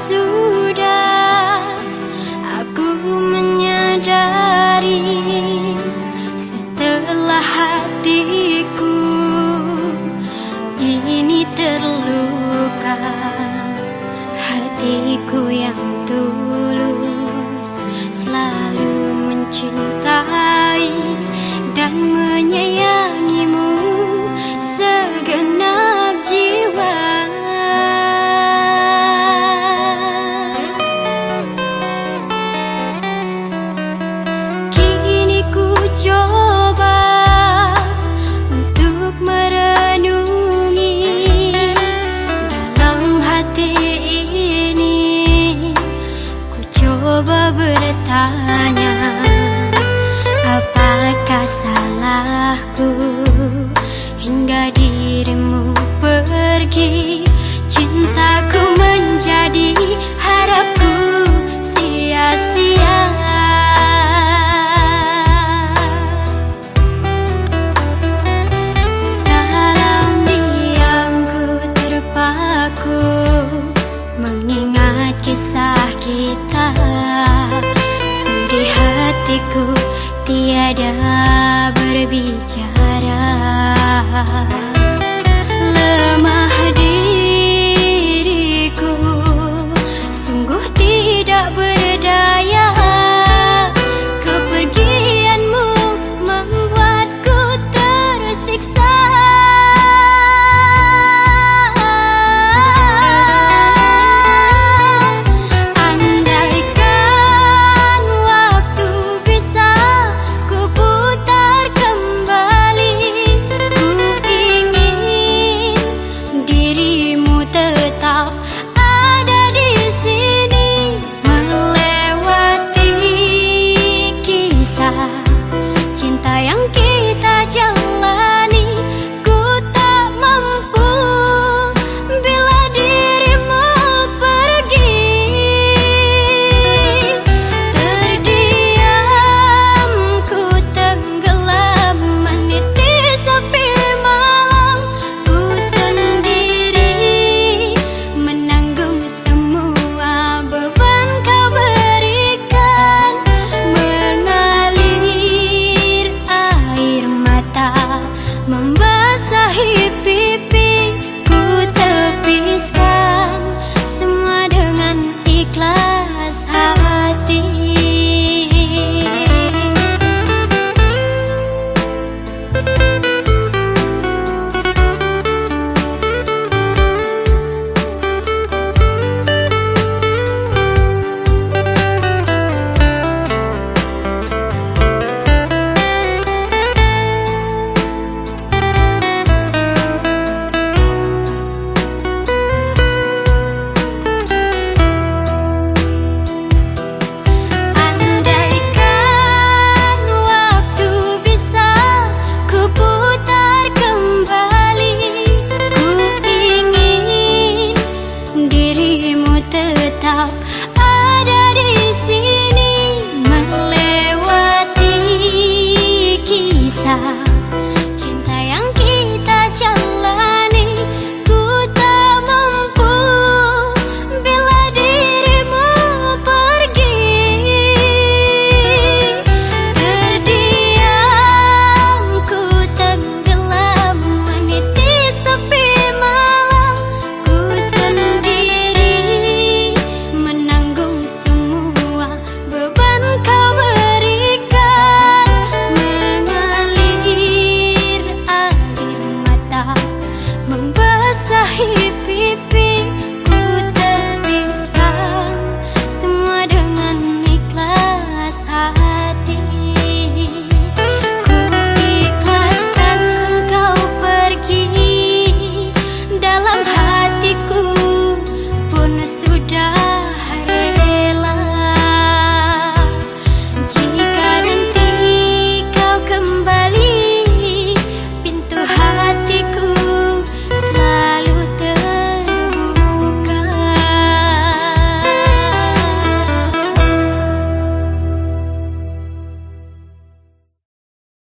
sudah aku menyadari setelah hatiku ini terluka hatiku yang tulus